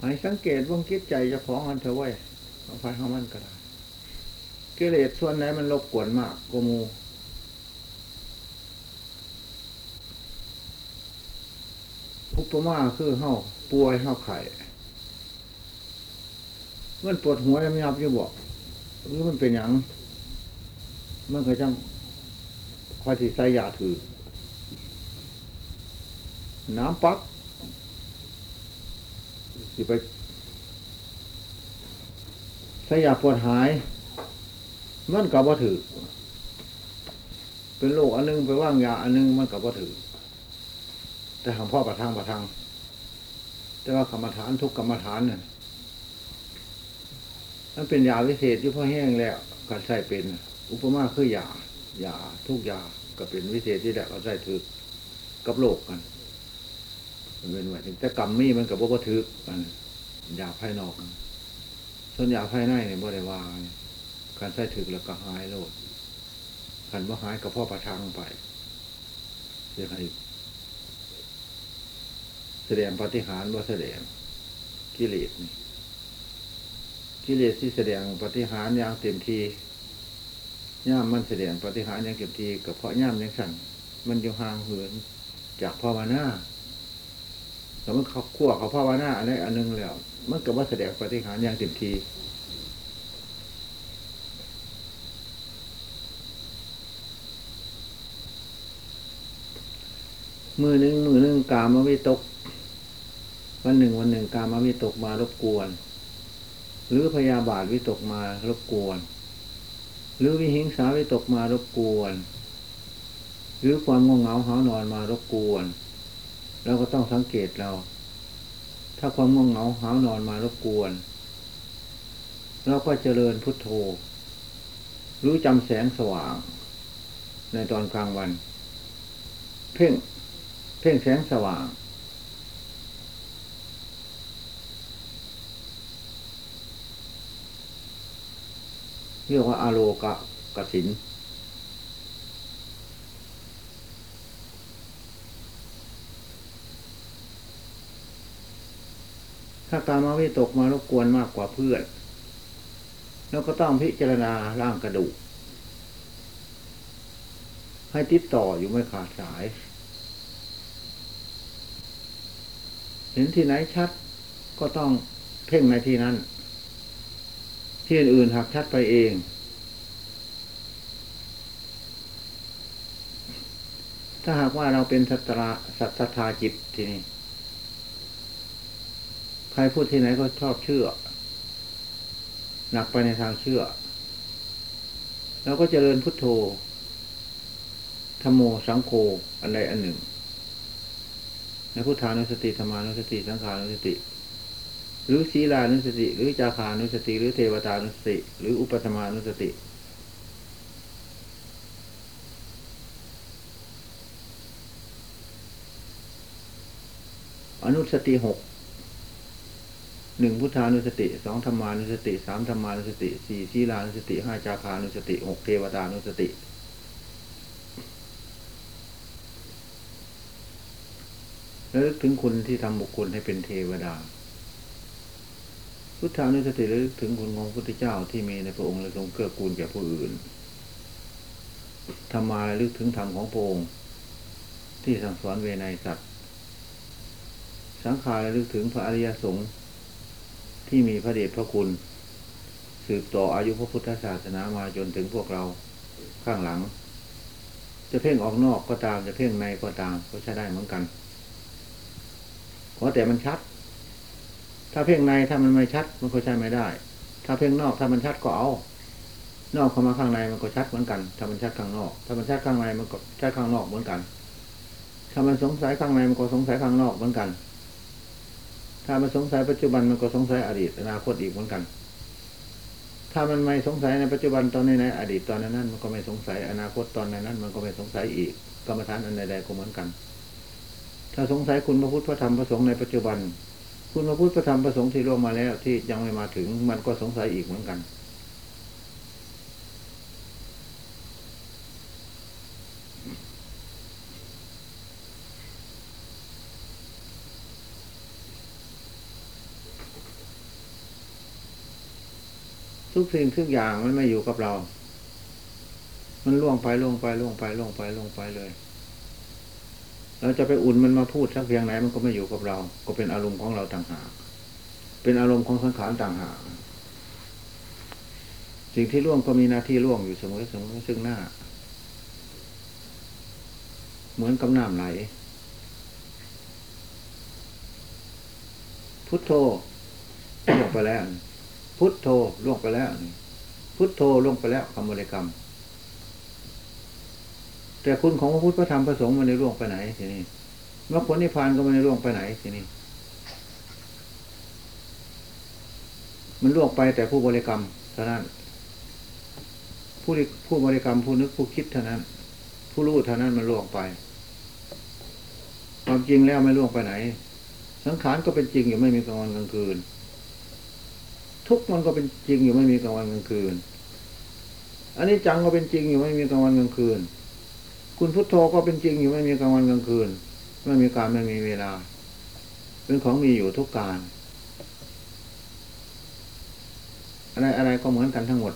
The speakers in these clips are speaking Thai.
ให้สังเกตว่งคิดใจจะของมันเถอะเว้ไฟของมันก็ได้กิเลสส่วนไหนมันรบกวนมากกมูอุปมาคือเฮาป่วยเฮาไข่มันปวดหัวยำยับอยู่บอกหรือมันเป็นหยังมันก็จังคอยที่ใส่ยาถือ น้ำปัก สิไปใส่ยาปวดหาย มันกับว่าถือ เป็นโรคอันนึงไปว่างยาอันนึงมันกับว่าถือ แต่ทางพ่อประทังประทังแต่ว่ากรรมฐานทุกกรรมฐานเนี่ยมันเป็นยาวิเศษที่พ่อแห้งแล้วการใส่เป็น อุปมาคือยายาทุกยาก็เป็นวิเศษที่แหละเราใส่ถือกับโลกกัน เป็นว่าแต่กรรมมีมันกับว่าถือกันยาภายนอก ส่วนยาภายในเนี่ยบ่ได้วาเนี่ยการใส่ถือแล้วก็หายโลดขันว่าหายกับพ่อประทังไปเสียให้แสดงปฏิหารว่าแสดงกิเลสนี่กิเลสที่แสดงปฏิหารอย่างเต็มที่ย่ามมันแสดงปฏิหารอย่างเต็มที่กับเพราะย่ามยังสั่นมันอยู่ห่างเหินจากภาวนา แต่มันเขาขั้วเขาภาวนาอะไรอันนึงแล้ว มันก็ว่าแสดงปฏิหารอย่างเต็มทีมือหนึ่งมือหนึ่งกามวิตก วันหนึ่งวันหนึ่งกามวิตกมารบกวน หรือพยาบาทวิตกมารบกวน หรือวิหิงสาวิตกมารบกวน หรือความง่วงเหงาหานอนมารบกวน เราก็ต้องสังเกตเรา ถ้าความง่วงเหงาหานอนมารบกวน เราก็เจริญพุทโธ รู้จำแสงสว่าง ในตอนกลางวัน เพ่ง เพ่งแสงสว่าง เรียกว่าอาโลกะกสิน ถ้าตามาวิตกมารบกวนมากกว่าเพื่อนแล้วก็ต้องพิจารณาร่างกระดูก ให้ติดต่ออยู่ไม่ขาดสาย เห็นที่ไหนชัดก็ต้องเพ่งในที่นั้น ที่อื่นๆหักชัดไปเอง ถ้าหากว่าเราเป็นสัตราสัตธาจิตทีนี้ ใครพูดที่ไหนก็ชอบเชื่อ หนักไปในทางเชื่อเราก็เจริญพุทโธธรรมโมสังโฆอันใดอันหนึ่ง ในพุทธานุสติธรรมานุสติ สังขานุสติ หรือศีลานุสติ หรือจาคานุสติ หรือเทวตานุสติ หรืออุปธรรมานุสติอนุสติหก หนึ่งพุทธานุสติสองธรรมานุสติสามธรรมานุสติสี่ศีลานุสติห้าจาคานุสติหกเทวตานุสติแล้วลึกถึงคุณที่ทำบุคคลให้เป็นเทวดา พุทธานุสติระลึกถึงคุณของพระพุทธเจ้าที่มีในพระองค์และทรงเกื้อกูลแก่ผู้อื่นธรรมาระลึกถึงธรรมของพระองค์ ที่สั่งสอนเวไนสัตว์ สังขารระลึกถึงพระอริยสงฆ์ ที่มีพระเดชพระคุณ สืบต่ออายุพระพุทธศาสนามาจนถึงพวกเราข้างหลัง จะเพ่งออกนอกก็ตามจะเพ่งในก็ตามก็ใช้ได้เหมือนกันขอแต่มันชัด ถ้าเพ่งในถ้ามันไม่ชัดมันก็ใช้ไม่ได้ ถ้าเพ่งนอกถ้ามันชัดก็เอา นอกเข้ามาข้างในมันก็ชัดเหมือนกัน ถ้ามันชัดข้างนอก ถ้ามันชัดข้างในมันก็ชัดข้างนอกเหมือนกัน ถ้ามันสงสัยข้างในมันก็สงสัยข้างนอกเหมือนกัน ถ้ามันสงสัยปัจจุบันมันก็สงสัยอดีตอนาคตอีกเหมือนกัน ถ้ามันไม่สงสัยในปัจจุบันตอนนี้ในอดีตตอนนั้น มันก็ไม่สงสัยอนาคตตอนนั้น มันก็ไม่สงสัยอีกกรรมฐานอันใดๆก็เหมือนกัน ถ้าสงสัยคุณพระพุทธพระธรรมพระสงฆ์ในปัจจุบัน คุณพระพุทธพระธรรมพระสงฆ์ที่ล่วงมาแล้วที่ยังไม่มาถึงมันก็สงสัยอีกเหมือนกัน ทุกสิ่งทุกอย่างมันไม่อยู่กับเรา มันล่วงไปล่วงไปล่วงไปล่วงไปล่วงไปเลย เราจะไปอุ่นมันมาพูดสักเพียงไหนมันก็ไม่อยู่กับเรา ก็เป็นอารมณ์ของเราต่างหาก เป็นอารมณ์ของสังขารต่างหาก สิ่งที่ล่วงก็มีหน้าที่ล่วงอยู่เสมอเสมอซึ่งหน้า เหมือนกับน้ำไหล พุทโธล่วงไปแล้ว พุทโธล่วงไปแล้วพุทโธล่วงไปแล้วคำบริกรรม แต่คุณของพระพุทธพระธรรมพระสงฆ์มันในล่วงไปไหนทีนี้มรรคผลนิพพานก็มันในล่วงไปไหนทีนี้ มันล่วงไปแต่ผู้บริกรรมเท่านั้น ผู้ผู้บริกรรมผู้นึกผู้คิดเท่านั้น ผู้รู้เท่านั้นมันล่วงไป ความจริงแล้วไม่ล่วงไปไหน สังขารก็เป็นจริงอยู่ไม่มีกลางวันกลางคืน ทุกมันก็เป็นจริงอยู่ไม่มีกลางวันกลางคืน อันนี้จังก็เป็นจริงอยู่ไม่มีกลางวันกลางคืน คุณพุทโธก็เป็นจริงอยู่ไม่มีกลางวันกลางคืน ไม่มีการไม่มีเวลา เป็นของมีอยู่ทุกการ อะไรอะไรก็เหมือนกันทั้งหมด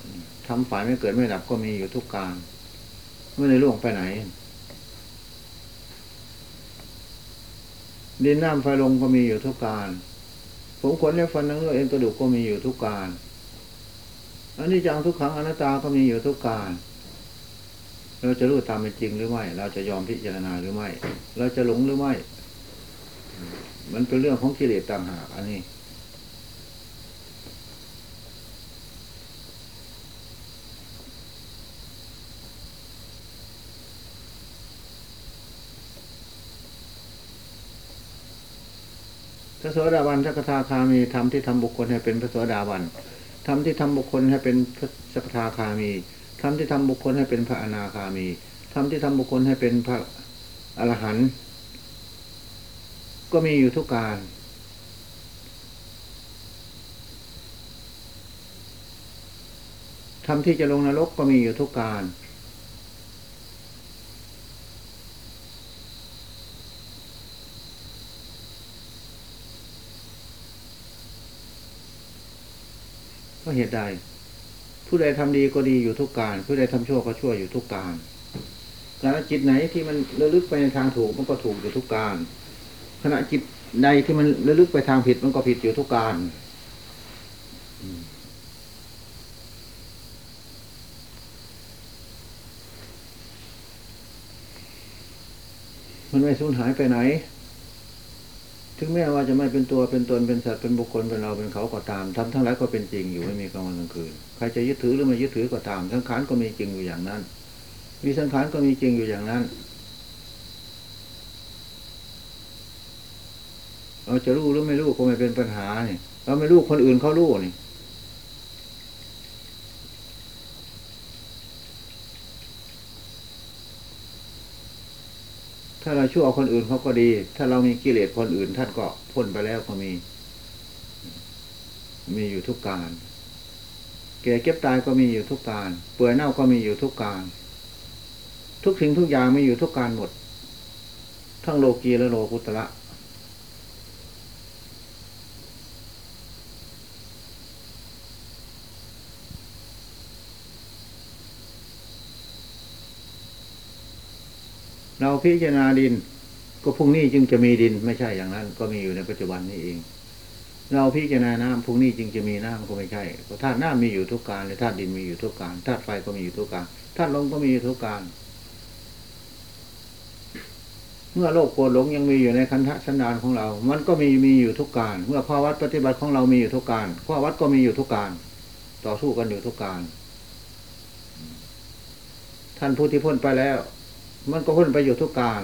ทำฝ่ายไม่เกิดไม่ดับก็มีอยู่ทุกการ ไม่ได้ล่วงไปไหน ดินน้ำไฟลมก็มีอยู่ทุกการ ผมขนและฟันนังเลือเอ็นกระดูกก็มีอยู่ทุกการอันนี้จังทุกครั้งอนัตตาก็มีอยู่ทุกการเราจะรู้ตามเป็นจริงหรือไม่ เราจะยอมพิจารณาหรือไม่ เราจะหลงหรือไม่ มันเป็นเรื่องของกิเลสต่างหากอันนี้ พระโสดาบันสักทาคามีธรรมที่ทำบุคคลให้เป็นพระโสดาบันธรรมที่ทำบุคคลให้เป็นพระสักทาคามีธรรมที่ทำบุคคลให้เป็นพระอนาคามีธรรมที่ทำบุคคลให้เป็นพระอรหันต์ก็มีอยู่ทุกการธรรมที่จะลงนรกก็มีอยู่ทุกการ ราะเหตุใด ผู้ใดทำดีก็ดีอยู่ทุกการ ผู้ใดทำชั่วก็ชั่วอยู่ทุกการขณะจิตไหนที่มันระลึกไปในทางถูกมันก็ถูกอยู่ทุกการขณะจิตใดที่มันระลึกไปทางผิดมันก็ผิดอยู่ทุกการมันไม่สูญหายไปไหน ถึงแม้ว่าจะไม่เป็นตัวเป็นตนเป็นสัตว์เป็นบุคคลเป็นเราเป็นเขาก็ตามทำทั้งหลายก็เป็นจริงอยู่ไม่มีกลางวันกลางคืนใครจะยึดถือหรือไม่ยึดถือก็ตามสังขารก็มีจริงอยู่อย่างนั้น มีสังขารก็มีจริงอยู่อย่างนั้น เราจะรู้หรือไม่รู้ก็ไม่เป็นปัญหาเนี่ยเราไม่รู้คนอื่นเขารู้นี่าเราชั่วคนอื่นเขาก็ดี ถ้าเรามีกิเลสคนอื่น ท่านก็พ้นไปแล้วก็มี มีอยู่ทุกการ แก่เก็บตายก็มีอยู่ทุกการ เปื่อยเน่าก็มีอยู่ทุกการ ทุกสิ่งทุกอย่างมีอยู่ทุกการหมด ทั้งโลกีและโลกุตระ เราพิจารณาดิน ก็พรุ่งนี้จึงจะมีดินไม่ใช่อย่างนั้น ก็มีอยู่ในปัจจุบันนี้เอง เราพิจารณาน้ำพรุ่งนี้จึงจะมีน้ำก็ไม่ใช่เพราะธาตุน้ำมีอยู่ทุกการและธาตุดินมีอยู่ทุกการธาตุไฟก็มีอยู่ทุกการธาตุลมก็มีอยู่ทุกการเมื่อโลกโกรธหลงยังมีอยู่ในคันธสันดานของเรา มันก็มีมีอยู่ทุกการ เมื่อภาวัตปฏิบัติของเรามีอยู่ทุกการภาวัตก็มีอยู่ทุกการ ต่อสู้กันอยู่ทุกการ ท่านผู้ที่พ้นไปแล้ว มันก็พ้นไปอยู่ทุกการ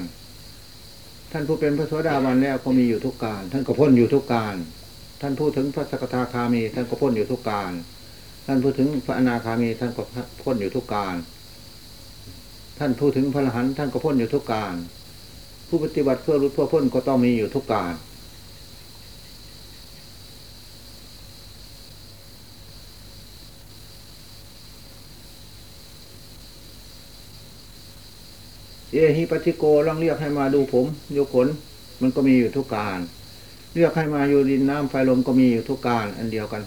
ท่านผู้เป็นพระโสดาบันแล้วก็มีอยู่ทุกการ ท่านก็พ้นอยู่ทุกการ ท่านพูดถึงพระสกทาคามี ท่านก็พ้นอยู่ทุกการ ท่านพูดถึงพระอนาคามี ท่านก็พ้นอยู่ทุกการ ท่านพูดถึงพระอรหันต์ท่านก็พ้นอยู่ทุกการ ผู้ปฏิบัติเพื่อรุดเพื่อพ้นก็ต้องมีอยู่ทุกการ เอหิปัติโกลองเรียกให้มาดูผมโยขน มันก็มีอยู่ทุกการ เรียกให้มาอยู่ดินน้ำไฟลมก็มีอยู่ทุกการ อันเดียวกัน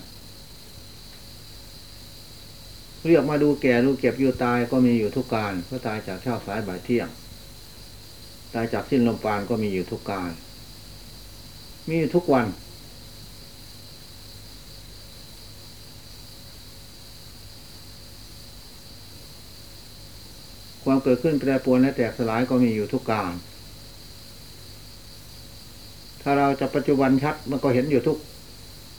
เรียกมาดูแก่ดูเก็บอยู่ตายก็มีอยู่ทุกการก็ตายจากเช้าสายบ่ายเที่ยง ตายจากสิ้นลมปราณก็มีอยู่ทุกการ มีอยู่ทุกวัน ความเกิดขึ้นแปรปรวนและแตกสลายก็มีอยู่ทุกการ ถ้าเราจะปัจจุบันชัดมันก็เห็นอยู่ทุก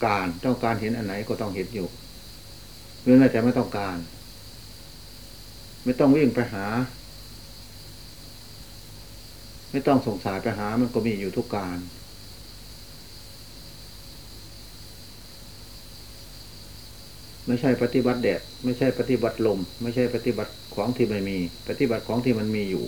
การ ต้องการเห็นอันไหนก็ต้องเห็นอยู่หรือแม้แต่ไม่ต้องการ ไม่ต้องวิ่งไปหา ไม่ต้องสงสัยไปหามันก็มีอยู่ทุกการ ไม่ใช่ปฏิบัติแดด ไม่ใช่ปฏิบัติลม ไม่ใช่ปฏิบัติของที่ไม่มี ปฏิบัติของที่มันมีอยู่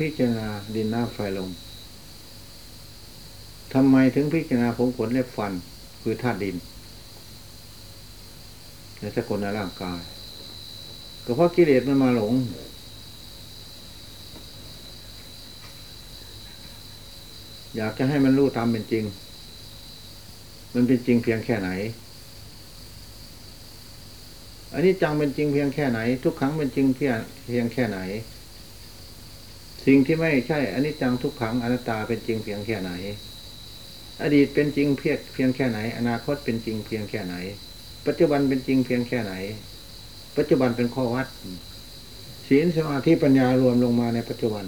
พิจารณาดินน้ำไฟลมทำไมถึงพิจารณาผมขนเล็บฟันคือธาตุดินในสกุลในร่างกาย ก็เพราะกิเลสมันมาหลง อยากจะให้มันรู้ตามเป็นจริง มันเป็นจริงเพียงแค่ไหน อันนี้จังเป็นจริงเพียงแค่ไหน ทุกครั้งเป็นจริงเพียงเพียงแค่ไหน สิ่งที่ไม่ใช่อันนี้จังทุกขังอนัตตาเป็นจริงเพียงแค่ไหน อดีตเป็นจริงเพียงเพียงแค่ไหน อนาคตเป็นจริงเพียงแค่ไหน ปัจจุบันเป็นจริงเพียงแค่ไหน ปัจจุบันเป็นข้อวัด ศีลสมาธิปัญญารวมลงมาในปัจจุบัน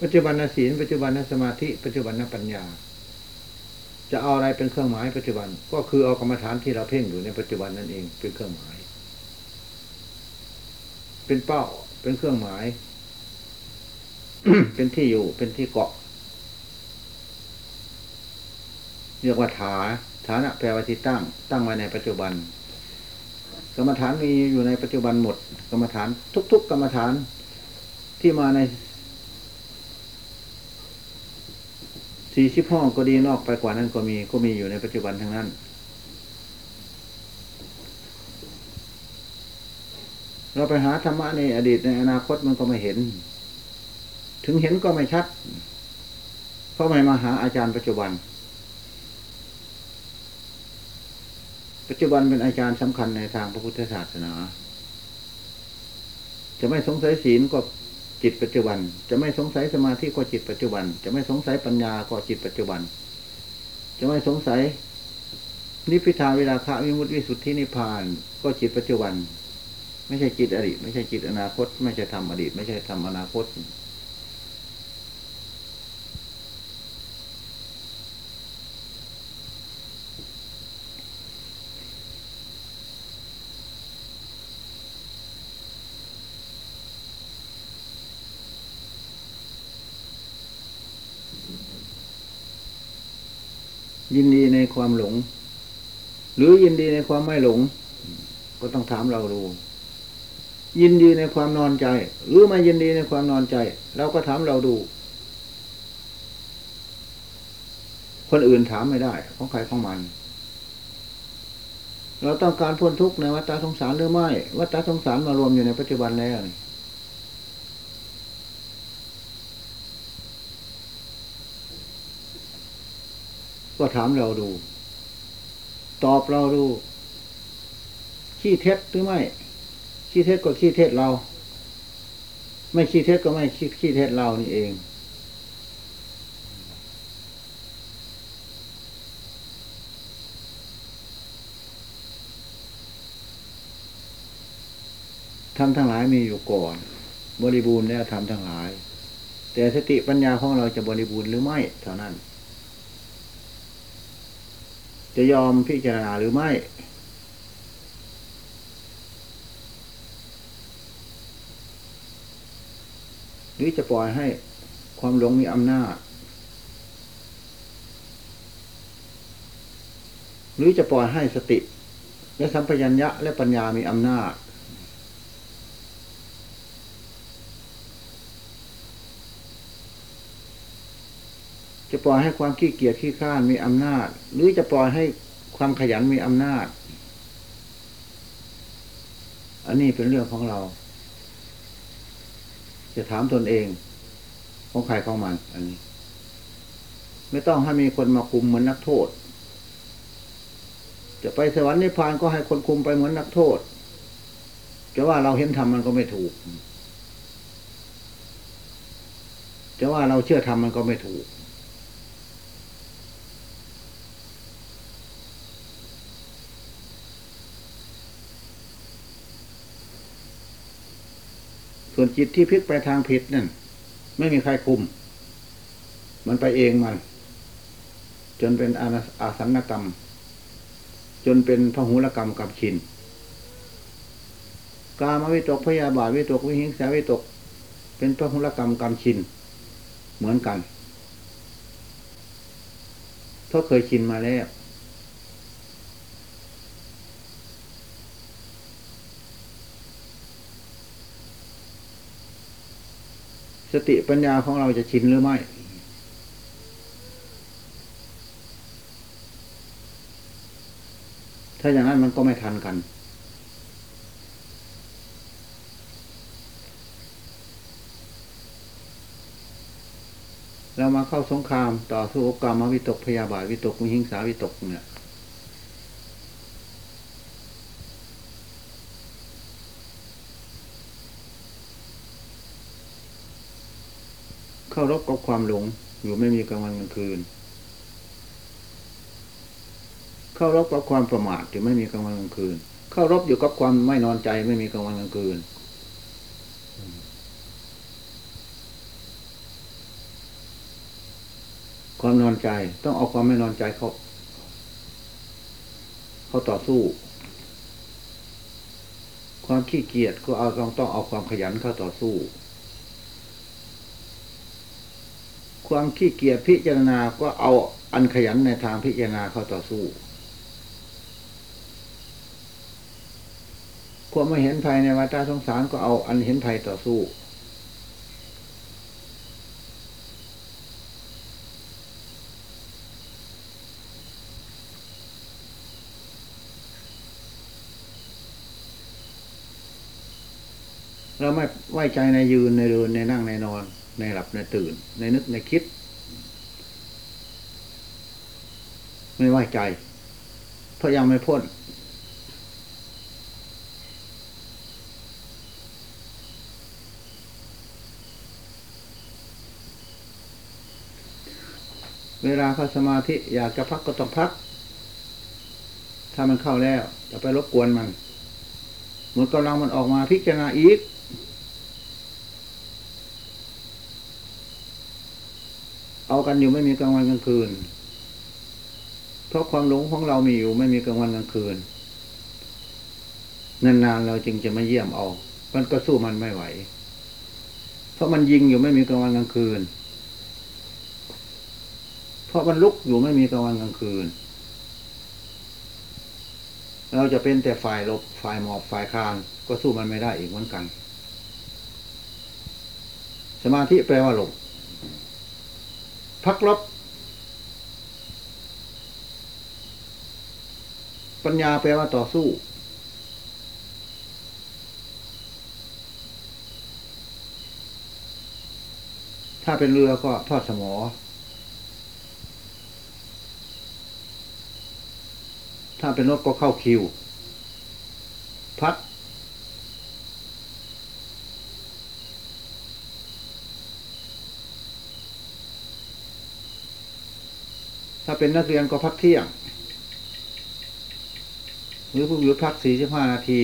ปัจจุบันนศีลปัจจุบันนสมาธิ ปัจจุบันนปัญญา จะเอาอะไรเป็นเครื่องหมายปัจจุบัน ก็คือเอากรรมฐานที่เราเพ่งอยู่ในปัจจุบันนั่นเองเป็นเครื่องหมาย เป็นเป้าเป็นเครื่องหมาย เป็นที่อยู่เป็นที่เกาะ เรียกว่าฐาฐานะแปลว่าที่ตั้ง ตั้งไว้ในปัจจุบัน กรรมฐานมีอยู่ในปัจจุบันหมด กรรมฐาน ทุก ๆ กรรมฐานที่มาในสี่สิบห้องก็ดีนอกไปกว่านั้นก็มีก็มีอยู่ในปัจจุบันทั้งนั้น เราไปหาธรรมะในอดีตในอนาคตมันก็ไม่เห็น ถึงเห็นก็ไม่ชัด เพราะไม่มาหาอาจารย์ปัจจุบัน ปัจจุบันเป็นอาจารย์สำคัญในทางพระพุทธศาสนา จะไม่สงสัยศีลก็จิตปัจจุบัน จะไม่สงสัยสมาธิก็จิตปัจจุบัน จะไม่สงสัยปัญญาก็จิตปัจจุบัน จะไม่สงสัยนิพพิทาเวลาคะวิมุตติวิสุทธินิพพาน ก็จิตปัจจุบัน ไม่ใช่จิตอดีต ไม่ใช่จิตอนาคต ไม่ใช่ทำอดีต ไม่ใช่ทำอนาคต ยินดีในความหลง หรือยินดีในความไม่หลง ก็ต้องถามเราดูยินดีในความนอนใจ หรือไม่ยินดีในความนอนใจเราก็ถามเราดู คนอื่นถามไม่ได้ของใครของมัน เราต้องการพ้นทุกข์ในวัฏสงสารหรือไม่วัฏสงสารมารวมอยู่ในปัจจุบันแล้วก็ ถามเราดู ตอบเราดู ขี้เท็จหรือไม่ ขี้เท็จก็ขี้เท็จเรา ไม่ขี้เท็จก็ไม่ขี้ขี้เท็จเรานี่เอง ทำทั้งหลายมีอยู่ก่อน บริบูรณ์แล้วทำทั้งหลาย แต่สติปัญญาของเราจะบริบูรณ์หรือไม่เท่านั้น จะยอมพิจารณาหรือไม่ หรือจะปล่อยให้ความหลงมีอำนาจ หรือจะปล่อยให้สติ และสัมปชัญญะและปัญญามีอำนาจ จะปล่อยให้ความขี้เกียจขี้ข้านมีอำนาจ หรือจะปล่อยให้ความขยันมีอำนาจ อันนี้เป็นเรื่องของเรา จะถามตนเองของใครของมัน อันนี้ ไม่ต้องให้มีคนมาคุมเหมือนนักโทษ จะไปสวรรค์นิพพานก็ให้คนคุมไปเหมือนนักโทษจะว่าเราเห็นธรรมมันก็ไม่ถูกจะว่าเราเชื่อธรรมมันก็ไม่ถูก ส่วนจิตที่พลิกไปทางผิดนั่นไม่มีใครคุม มันไปเองมัน จนเป็นอาสันกรรม จนเป็นพหุลกรรมกับชิน กามวิตกพยาบาทวิตกวิหิงสาวิตก เป็นพหุลกรรมกรรมชิน เหมือนกันเพราะเคยชินมาแล้ว สติปัญญาของเราจะชินหรือไม่ ถ้าอย่างนั้นมันก็ไม่ทันกัน เรามาเข้าสงครามต่อสู้กรรมวิตกพยาบาทวิตกมิหิงสาวิตกเนี่ย เข้ารบกับความหลง อยู่ไม่มีกลางวันกลางคืน เข้ารบกับความประมาทอยู่ไม่มีกลางวันกลางคืน เข้ารบอยู่กับความไม่นอนใจไม่มีกลางวันกลางคืนความนอนใจต้องเอาความไม่นอนใจเขาเขาต่อสู้ ความขี้เกียจก็เอาต้องต้องเอาความขยันเข้าต่อสู้ ความขี้เกียจพิจารณาก็เอาอันขยันในทางพิจารณาเข้าต่อสู้ ความไม่เห็นภัยในวัฏสงสารก็เอาอันเห็นภัยต่อสู้เราไม่ไว้ใจในยืนในเดินในนั่งในนอน ในหลับในตื่น ในนึกในคิด ไม่ไว้ใจ เพราะยังไม่พ้น เวลาเข้าสมาธิอยากจะพักก็ต้องพัก ถ้ามันเข้าแล้วจะไปรบกวนมันเหมือนกำลังมันออกมาพิจารณาอีก เอากันอยู่ไม่มีกลางวันกลางคืน เพราะความหลงของเรามีอยู่ไม่มีกลางวันกลางคืน นานๆเราจึงจะมาเยี่ยมเอา มันก็สู้มันไม่ไหว เพราะมันยิงอยู่ไม่มีกลางวันกลางคืน เพราะมันลุกอยู่ไม่มีกลางวันกลางคืน เราจะเป็นแต่ฝ่ายลบฝ่ายหมอบฝ่ายคานก็สู้มันไม่ได้อีกเหมือนกัน สมาธิแปลว่าหลบ พักลบ ปัญญาแปลว่าต่อสู้ ถ้าเป็นเรือก็ทอดสมอ ถ้าเป็นรถก็เข้าคิว พัก ถ้าเป็นนักเรียนก็พักเที่ยง หรือผู้หยุดพักสี่สิบห้านาที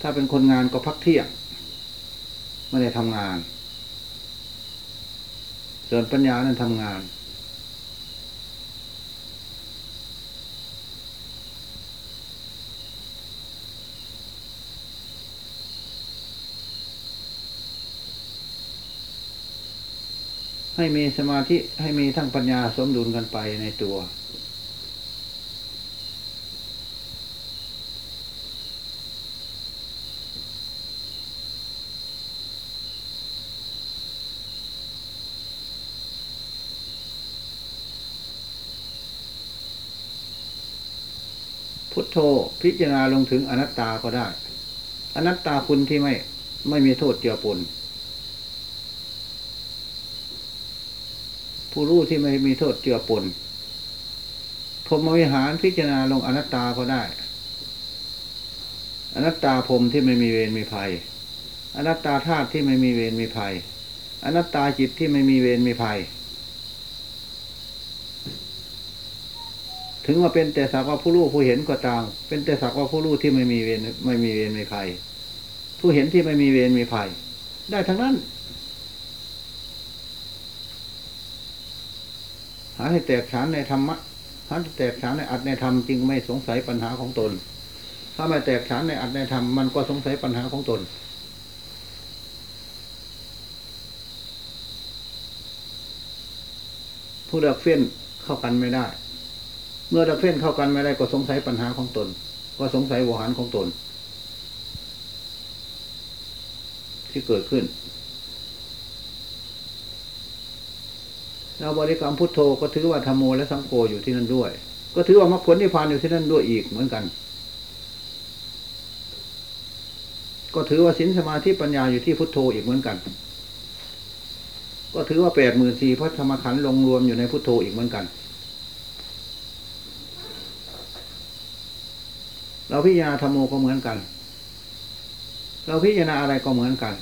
ถ้าเป็นคนงานก็พักเที่ยง ไม่ได้ทำงาน ส่วนปัญญานั้นทำงาน ให้มีสมาธิให้มีทั้งปัญญาสมดุลกันไปในตัว พุทโธพิจารณาลงถึงอนัตตาก็ได้ อนัตตาคุณที่ไม่ไม่มีโทษเจือปน ผู้รู้ที่ไม่มีโทษเจือปนพรมวิหารพิจารณาลงอนัตตาก็ได้ อนัตตาพรมที่ไม่มีเวรมีภัย อนัตตาธาตุที่ไม่มีเวรมีภัย อนัตตาจิตที่ไม่มีเวรมีภัย ถึงว่าเป็นแต่สักว่าผู้รู้ผู้เห็นก็ตาม เป็นแต่สักว่าผู้รู้ที่ไม่มีเวรไม่มีเวรมีภัย ผู้เห็นที่ไม่มีเวรมีภัย ได้ทั้งนั้นาให้แตกฉานในธรรมะหาให้แตกฉานในอัตในธรรมจึงไม่สงสัยปัญหาของตน ถ้าไม่แตกฉานในอัตในธรรมมันก็สงสัยปัญหาของตน ผู้เลือกเฟ้นเข้ากันไม่ได้ เมื่อเลือกเฟ้นเข้ากันไม่ได้ก็สงสัยปัญหาของตน ก็สงสัยวหารของตน ที่เกิดขึ้น เราบริกรรมพุทโธก็ถือว่าธรรมโมและสังโฆอยู่ที่นั่นด้วย ก็ถือว่ามรรคผลนิพพานอยู่ที่นั่นด้วยอีกเหมือนกัน ก็ถือว่าสินสมาธิปัญญาอยู่ที่พุทโธอีกเหมือนกัน ก็ถือว่าแปดหมื่นสี่พระธรรมขันธ์ลงรวมอยู่ในพุทโธอีกเหมือนกัน เราพิจารณาธรรมโมก็เหมือนกัน เราพิจารณาอะไรก็เหมือนกัน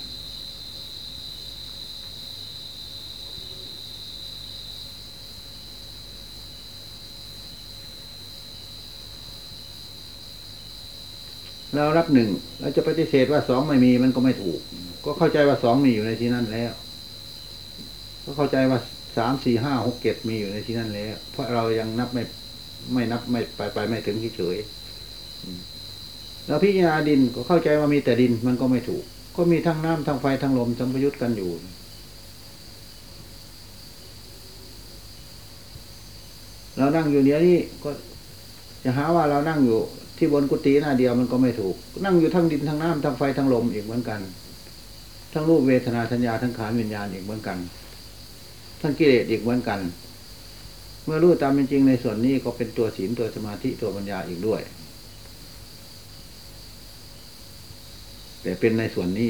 เรารับหนึ่งเราจะปฏิเสธว่าสองไม่มีมันก็ไม่ถูก ก็เข้าใจว่าสองมีอยู่ในที่นั่นแล้ว ก็เข้าใจว่าสามสี่ห้าหกเจ็ดมีอยู่ในที่นั่นแล้ว เพราะเรายังนับไม่ไม่นับไม่ไปไปไม่ถึงเฉยๆเราพิจารณาดินก็เข้าใจว่ามีแต่ดินมันก็ไม่ถูก ก็มีทั้งน้ำทั้งไฟทั้งลมทั้งประยุทธ์กันอยู่ เรานั่งอยู่เนี้ยนี่ก็จะหาว่าเรานั่งอยู่ ที่บนกุฏิหน้าเดียวมันก็ไม่ถูก นั่งอยู่ทั้งดินทั้งน้ำทั้งไฟทั้งลมอีกเหมือนกัน ทั้งรูปเวทนาสัญญาทั้งขานวิญญาณอีกเหมือนกัน ทั้งกิเลสอีกเหมือนกัน เมื่อรู้ตามเป็นจริงในส่วนนี้ก็เป็นตัวศีลตัวสมาธิตัวปัญญาอีกด้วย แต่เป็นในส่วนนี้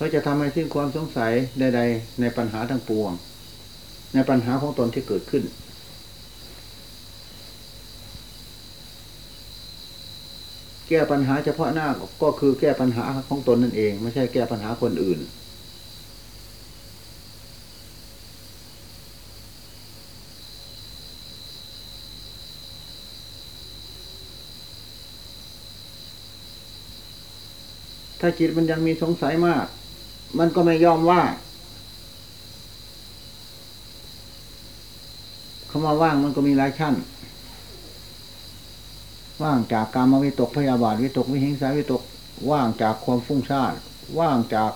เขาจะทำให้สิ้นความสงสัยใด ๆ ในปัญหาทั้งปวง ในปัญหาของตนที่เกิดขึ้น แก้ปัญหาเฉพาะหน้าก็คือแก้ปัญหาของตนนั่นเอง ไม่ใช่แก้ปัญหาคนอื่น ถ้าจิตมันยังมีสงสัยมาก มันก็ไม่ยอมว่างคำว่าว่างมันก็มีหลายชั้น ว่างจากการมวิตกพยาบาทวิตกวิหิงสาวิตก ว่างจากความฟุ้งซ่านว่างจาก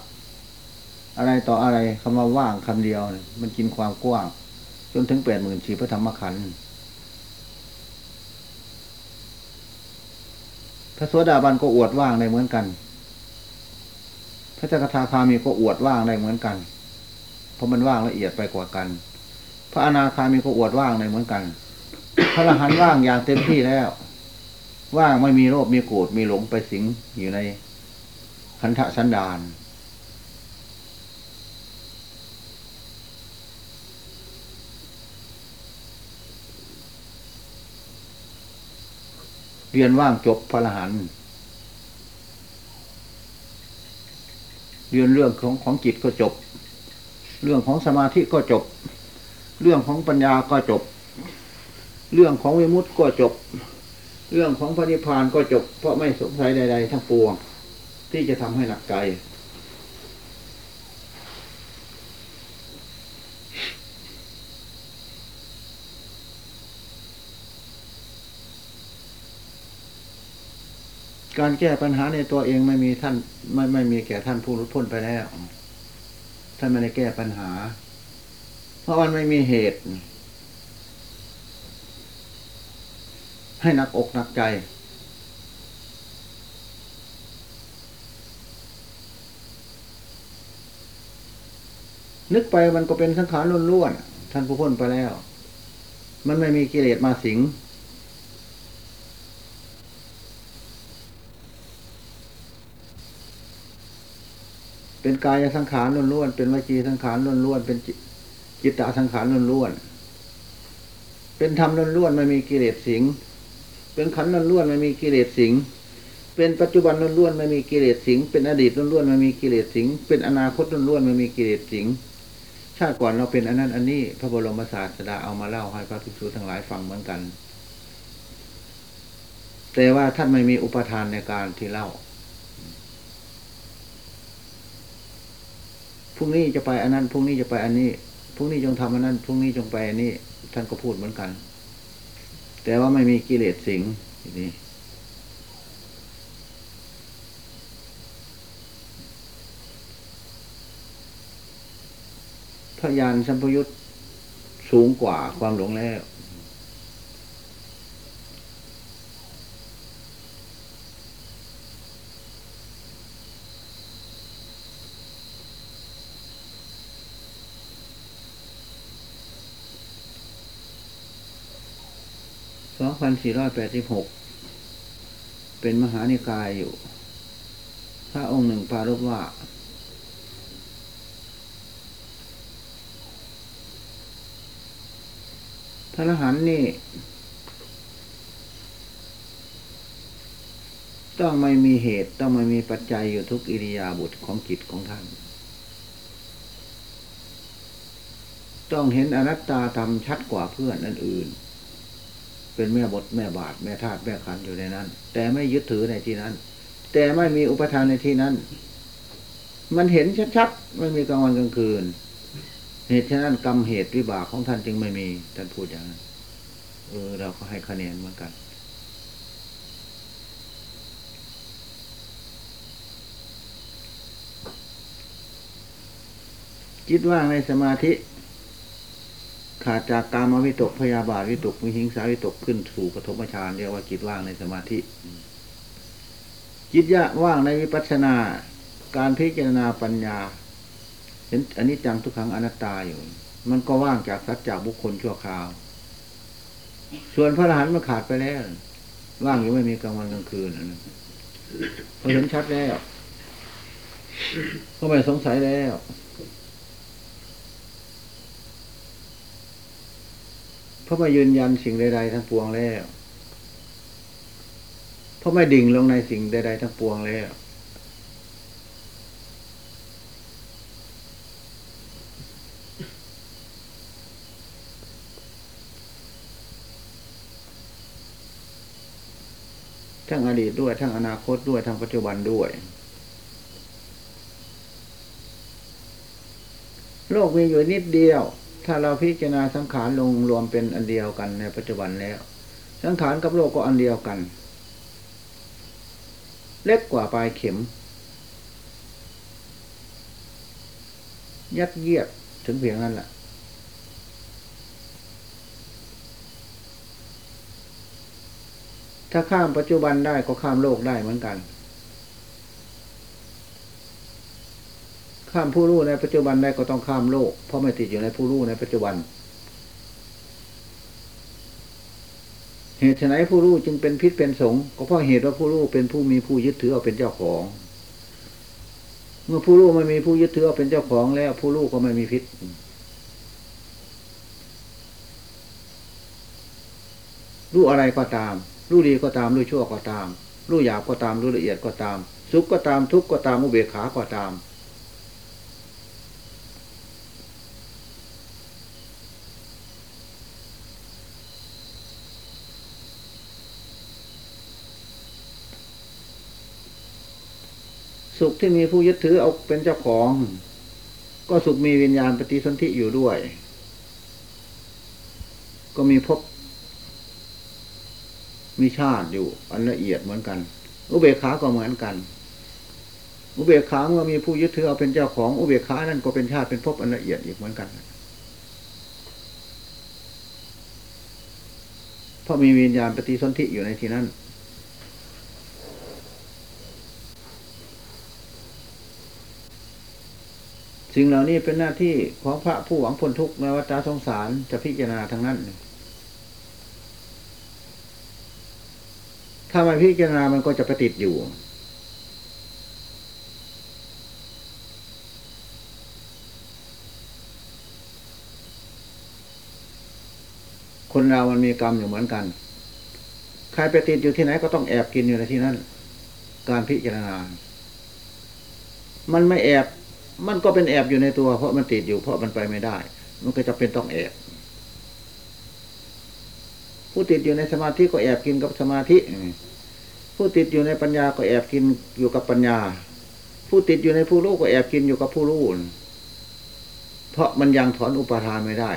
อะไรต่ออะไรคำว่าว่างคำเดียว มันกินความกว้าง จนถึงแปดหมื่นสี่พระธรรมขันธ์พระสวสดาบันก็อวดว่างได้เหมือนกัน ระเจ้าคาคามีก็อวดว่างได้เหมือนกัน เพราะมันว่างละเอียดไปกว่ากัน พระอนาคามีก็อวดว่างได้เหมือนกัน พระอรหันต์ว่างอย่างเต็มที่แล้ว ว่างไม่มีโลภมีโกรธมีหลงไปสิงอยู่ในขันธสันดานเรียนว่างจบพระอรหันต์ เรียนเรื่องของของจิตก็จบ เรื่องของสมาธิก็จบ เรื่องของปัญญาก็จบ เรื่องของวิมุตติก็จบ เรื่องของพระนิพพานก็จบ เพราะไม่สงสัยใด ๆ ทั้งปวง ที่จะทำให้หนักใจ การแก้ปัญหาในตัวเองไม่มีท่านไม่ไม่มีแก่ท่านผู้รุดพ้นไปแล้ว ท่านไม่ได้แก้ปัญหา เพราะมันไม่มีเหตุ ให้นักอกนักใจ นึกไปมันก็เป็นสังขารล้วนๆท่านผู้พ้นไปแล้ว มันไม่มีกิเลสมาสิง เป็นกายสังขารล้วนๆเป็นวจีสังขารล้วนๆเป็นจิตตสังขารล้วนๆเป็นธรรมล้วนๆไม่มีกิเลสสิงเป็นขันล้วนๆไม่มีกิเลสสิงเป็นปัจจุบันล้วนๆไม่มีกิเลสสิงเป็นอดีตล้วนๆไม่มีกิเลสสิงเป็นอนาคตล้วนๆไม่มีกิเลสสิงชาติก่อนเราเป็นอันนั้นอันนี้พระบรมศาสดาเอามาเล่าให้พระภิกษุทั้งหลายฟังเหมือนกัน แต่ว่าท่านไม่มีอุปทานในการที่เล่า พรุ่งนี้จะไปอันนั้นพรุ่งนี้จะไปอันนี้พรุ่งนี้จงทำอันนั้นพรุ่งนี้จงไปอันนี้ ท่านก็พูดเหมือนกัน แต่ว่าไม่มีกิเลสสิงทีนี้พยานสัมพยุตสูงกว่าความหลงแล้ว พันสี่ร้อยแปดสิบหกเป็นมหานิกายอยู่ พระองค์หนึ่งปารบว่า พระรหันนี่ ต้องไม่มีเหตุต้องไม่มีปัจจัยอยู่ทุกอิริยาบถของจิตของท่าน ต้องเห็นอนัตตาธรรมชัดกว่าเพื่อนอันอื่น เป็นแม่บทแม่บาทแม่ธาตุแม่ขันอยู่ในนั้น แต่ไม่ยึดถือในที่นั้น แต่ไม่มีอุปทานในที่นั้น มันเห็นชัดๆไม่มีกลางวันกลางคืน เหตุฉะนั้นกรรมเหตุวิบากของท่านจึงไม่มีท่านพูดอย่างนั้นเออเราก็ให้คะแนนเหมือนกันจิตว่างในสมาธิ ขาดจากการมวิตกพยาบาทวิตกมิหิงสาวิตกขึ้นสู่ปฐมฌานเรียกว่าจิตว่างในสมาธิจิตยะว่างในวิปัสสนา การพิจารณาปัญญา เห็นอันนี้จังทุกครั้งอนัตตาอยู่ มันก็ว่างจากสัจจากบุคคลชั่วคราว ส่วนพระอรหันต์มันขาดไปแล้ว ว่างอยู่ไม่มีกลางวันกลางคืนอันนั้นพอเห็นชัดแล้วก็ไม่สงสัยแล้ว เพราะไม่ยืนยันสิ่งใด ๆ ทั้งปวงแล้ว เพราะไม่ดิ่งลงในสิ่งใด ๆ ทั้งปวงแล้ว ทั้งอดีตด้วย ทั้งอนาคตด้วย ทั้งปัจจุบันด้วยโลกมีอยู่นิดเดียว ถ้าเราพิจารณาสังขารลงรวมเป็นอันเดียวกันในปัจจุบันแล้ว สังขารกับโลกก็อันเดียวกัน เล็กกว่าปลายเข็ม ยัดเยียดถึงเพียงนั้นแหละถ้าข้ามปัจจุบันได้ก็ข้ามโลกได้เหมือนกัน ข้ามผู้รู้ในปัจจุบันได้ก็ต้องข้ามโลก เพราะไม่ติดอยู่ในผู้รู้ในปัจจุบัน เหตุไฉนผู้รู้จึงเป็นพิษเป็นสงก็เพราะเหตุว่าผู้รู้เป็นผู้มีผู้ยึดถือเอาเป็นเจ้าของ เมื่อผู้รู้ไม่มีผู้ยึดถือเอาเป็นเจ้าของแล้ว ผู้รู้ก็ไม่มีพิษรู้อะไรก็ตาม รู้ดีก็ตาม รู้ชั่วก็ตาม รู้หยาบก็ตาม รู้ละเอียดก็ตาม สุขก็ตาม ทุกข์ก็ตามอุเบกขาก็ตาม สุขที่มีผู้ยึดถือเอาเป็นเจ้าของ ก็สุขมีวิญญาณปฏิสนธิอยู่ด้วย ก็มีภพมีชาติอยู่ อันละเอียดเหมือนกัน อุเบกขาก็เหมือนกัน อุเบกขาเมื่อมีผู้ยึดถือเอาเป็นเจ้าของ อุเบกขานั่นก็เป็นชาติเป็นภพอันละเอียดอีกเหมือนกันเพราะมีวิญญาณปฏิสนธิอยู่ในที่นั้น สิ่งเหล่านี้เป็นหน้าที่ของพระผู้หวังพ้นทุกข์ในวัฏสงสารจะพิจารณาทั้งนั้น ถ้าไม่พิจารณามันก็จะไปติดอยู่ คนเรามันมีกรรมอยู่เหมือนกัน ใครไปติดอยู่ที่ไหนก็ต้องแอบกินอยู่ในที่นั้น การพิจารณา มันไม่แอบ มันก็เป็นแอบอยู่ในตัว เพราะมันติดอยู่เพราะมันไปไม่ได้ มันก็จะเป็นต้องแอบ ผู้ติดอยู่ในสมาธิก็แอบกินกับสมาธิ ผู้ติดอยู่ในปัญญาก็แอบกินอยู่กับปัญญา ผู้ติดอยู่ในผู้รู้ก็แอบกินอยู่กับผู้รู้เพราะมันยังถอนอุปทานไม่ได้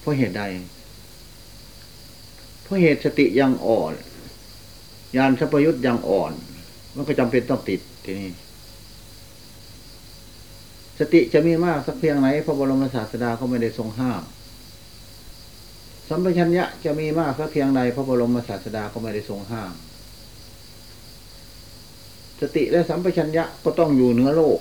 เพราะเหตุใด เพราะเหตุสติยังอ่อน ยานสัพยุตยังอ่อน มันก็จำเป็นต้องติดทีนี้ สติจะมีมากสักเพียงไหนพระบรมศาสดาก็ไม่ได้ทรงห้ามสัมปชัญญะจะมีมากสักเพียงใดพระบรมศาสดาก็ไม่ได้ทรงห้าม สติและสัมปชัญญะก็ต้องอยู่เหนือโลก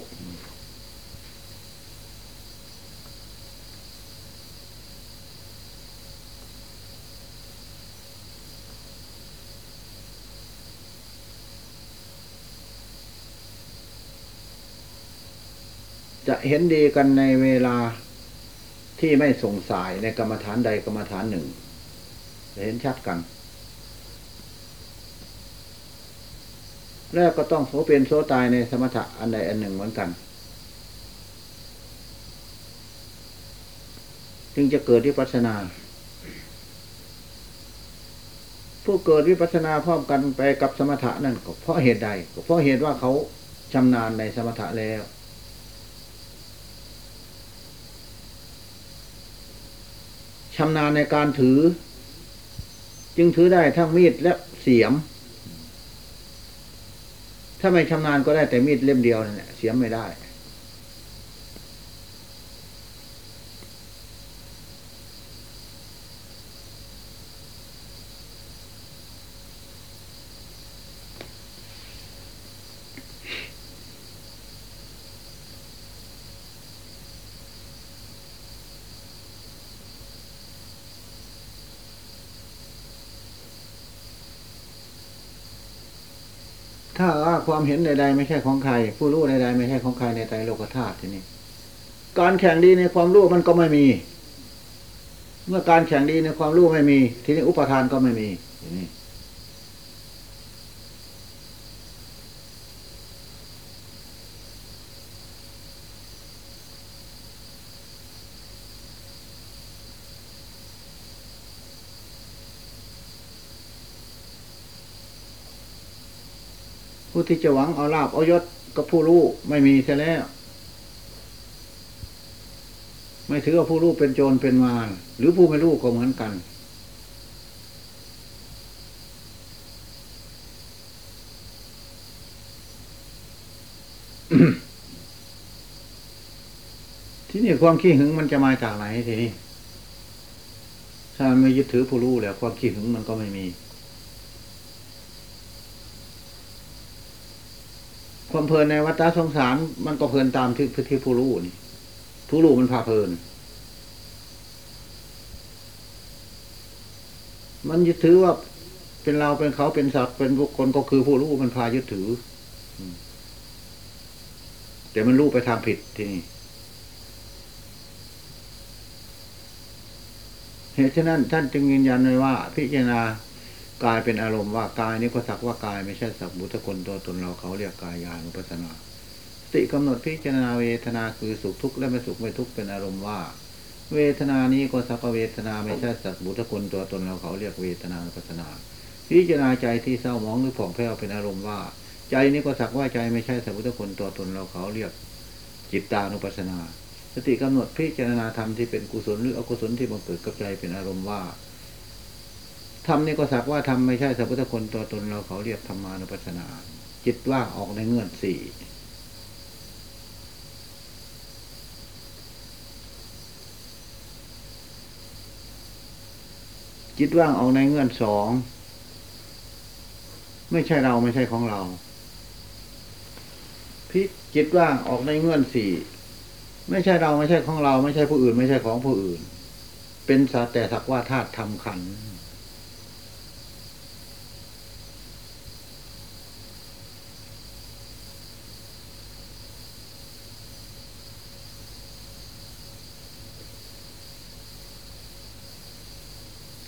เห็นดีกันในเวลาที่ไม่สงสายในกรรมฐานใดกรรมฐานหนึ่งจะเห็นชัดกันแล้วก็ต้องโสเป็นโสตายในสมถะอันใดอันหนึ่งเหมือนกัน จึงจะเกิดวิปัสนา ผู้เกิดวิปัสนาพร้อมกันไปกับสมถะนั่นก็เพราะเหตุใดก็เพราะเหตุว่าเขาชำนาญในสมถะแล้ว ชำนาญในการถือ จึงถือได้ทั้งมีดและเสียม ถ้าไม่ชำนาญก็ได้แต่มีดเล่มเดียวนั่นแหละเสียมไม่ได้ ถ้าว่า ความเห็นใดๆไม่ใช่ของใคร ผู้รู้ใดๆไม่ใช่ของใครในใจโลกธาตุทีนี้การแข่งดีในความรู้มันก็ไม่มี เมื่อการแข่งดีในความรู้ไม่มี ทีนี้อุปทานก็ไม่มีทีนี้ ผู้ที่จะหวังเอาลาบเอายศกับผู้รู้ไม่มีใช่แล้ว ไม่ถือว่าผู้รู้เป็นโจรเป็นมารหรือผู้ไม่รู้ก็เหมือนกันที่นี่ความขี้หึงมันจะมาจากไหนทีนี้ถ้าไม่ยึดถือผู้รู้แล้ว ความขี้หึงมันก็ไม่มี ความเพลินในวัฏสงสาร มันก็เพลินตามที่ที่ผู้รู้นี่ผู้รู้มันพาเพลิน มันยึดถือว่าเป็นเราเป็นเขาเป็นสัตว์เป็นบุคคลก็คือผู้รู้มันพายึดถือแต่มันรู้ไปทางผิดที่นี่เหตุฉะนั้นท่านจึงยืนยันเลยว่า พิจารณา กายเป็นอารมณ์ว่ากายนี้ก็สักว่ากายไม่ใช่สักบุตรคนตัวตนเราเขาเรียกกายานุปัสสนาสติกำหนดพิจารณาเวทนาคือสุขทุกข์และไม่สุขไม่ทุกข์เป็นอารมณ์ว่า เวทนานี้ก็สักว่าเวทนาไม่ใช่สักบุตรคนตัวตนเราเขาเรียกเวทนานุปัสสนา พิจารณาใจที่เศร้าหมองหรือผ่องแผ้วเป็นอารมณ์ว่า ใจนี้ก็สักว่าใจไม่ใช่สักบุตรคนตัวตนเราเขาเรียกจิตตานุปัสสนา สติกำหนดพิจารณาธรรมที่เป็นกุศลหรืออกุศลที่บังเกิดกับใจเป็นอารมณ์ว่า ธรรมนี่ก็สักว่าธรรมไม่ใช่สัพพุทธคนตัวตนเราเขาเรียกธรรมานุปัสสนา จิตว่างออกในเงื่อนสี่จิตว่างออกในเงื่อนสอง ไม่ใช่เราไม่ใช่ของเราพิจิตว่างออกในเงื่อนสี่ไม่ใช่เราไม่ใช่ของเรา ไม่ใช่ผู้อื่น ไม่ใช่ของผู้อื่น เป็นสัแต่สักว่าธาตุทำขันธ์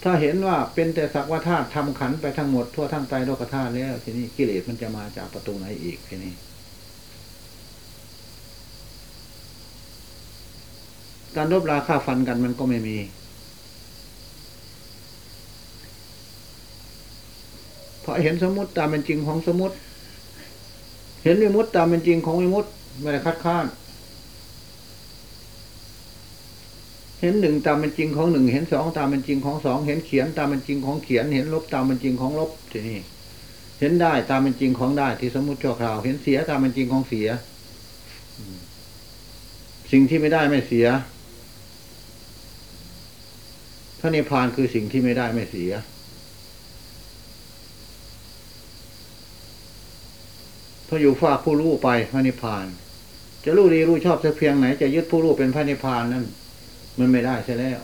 ถ้าเห็นว่าเป็นแต่สักว่าธาตุทำขันไปทั้งหมดทั่วทั้งไตรโลกธาตุแล้วทีนี้กิเลสมันจะมาจากประตูไหนอีกทีนี้ การรบราค่าฟันกันมันก็ไม่มี เพราะเห็นสมมติตามเป็นจริงของสมมติ เห็นวิมุตตามเป็นจริงของวิมุตไม่ได้คัดค้าน เห็นหนึ่งตามเป็นจริงของหนึ่งเห็นสองตามเป็นจริงของสองเห็นเขียนตามเป็นจริงของเขียน เห็นลบตามเป็นจริงของลบทีนี้เห็นได้ตามเป็นจริงของได้ที่สมมติชั่วคราว เห็นเสียตามเป็นจริงของเสีย สิ่งที่ไม่ได้ไม่เสียพระนิพพานคือสิ่งที่ไม่ได้ไม่เสียพออยู่ฝากผู้รู้ไปพระนิพพาน จะรู้ดีรู้ชอบสักเพียงไหนจะยึดผู้รู้เป็นพระนิพพานนั่น มันไม่ได้ใช่แล้ว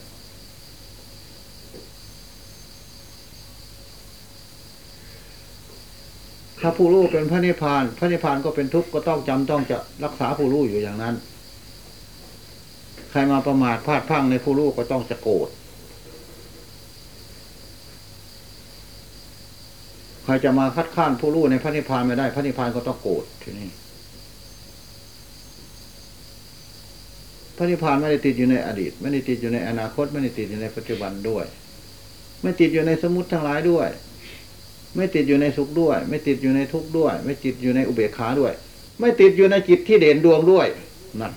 ถ้าผู้รู้เป็นพระนิพพาน พระนิพพานก็เป็นทุกข์ก็ต้องจำต้องจะรักษาผู้รู้อยู่อย่างนั้น ใครมาประมาทพลาดพังในผู้รู้ก็ต้องจะโกรธใครจะมาคัดค้านผู้รู้ในพระนิพพานไม่ได้ พระนิพพานก็ต้องโกรธทีนี้ พระนิพพานไม่ได้ติดอยู่ในอดีต ไม่ได้ติดอยู่ในอนาคต ไม่ได้ติดอยู่ในปัจจุบันด้วย ไม่ติดอยู่ในสมมติทั้งหลายด้วย ไม่ติดอยู่ในสุขด้วย ไม่ติดอยู่ในทุกข์ด้วย ไม่ติดอยู่ในอุเบกขาด้วย ไม่ติดอยู่ในจิตที่เด่นดวงด้วยนั่น